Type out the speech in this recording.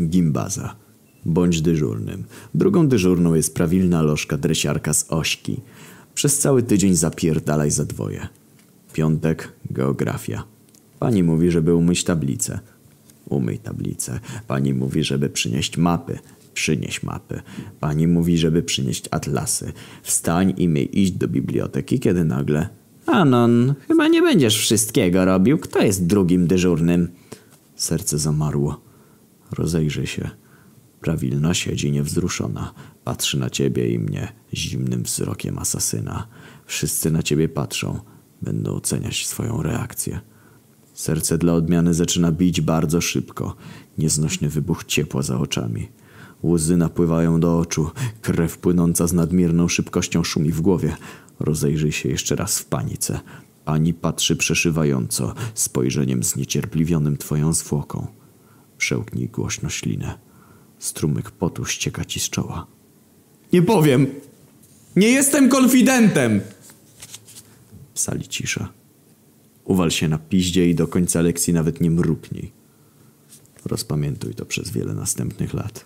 Gimbaza. Bądź dyżurnym. Drugą dyżurną jest prawilna lożka dresiarka z Ośki. Przez cały tydzień zapierdalaj za dwoje. Piątek geografia. Pani mówi, żeby umyć tablicę. Umyj tablicę. Pani mówi, żeby przynieść mapy. Przynieś mapy. Pani mówi, żeby przynieść atlasy. Wstań i miej iść do biblioteki, kiedy nagle... Anon, chyba nie będziesz wszystkiego robił. Kto jest drugim dyżurnym? Serce zamarło. Rozejrzy się. Prawilna siedzi niewzruszona. Patrzy na ciebie i mnie zimnym wzrokiem asasyna. Wszyscy na ciebie patrzą. Będą oceniać swoją reakcję. Serce dla odmiany zaczyna bić bardzo szybko. Nieznośny wybuch ciepła za oczami. Łzy napływają do oczu. Krew płynąca z nadmierną szybkością szumi w głowie. Rozejrzyj się jeszcze raz w panice. Pani patrzy przeszywająco, spojrzeniem zniecierpliwionym twoją zwłoką. Przełknij głośno ślinę. Strumyk potu ścieka ci z czoła. Nie powiem. Nie jestem konfidentem. W sali cisza. Uwal się na piździe i do końca lekcji nawet nie mruknij. Rozpamiętuj to przez wiele następnych lat.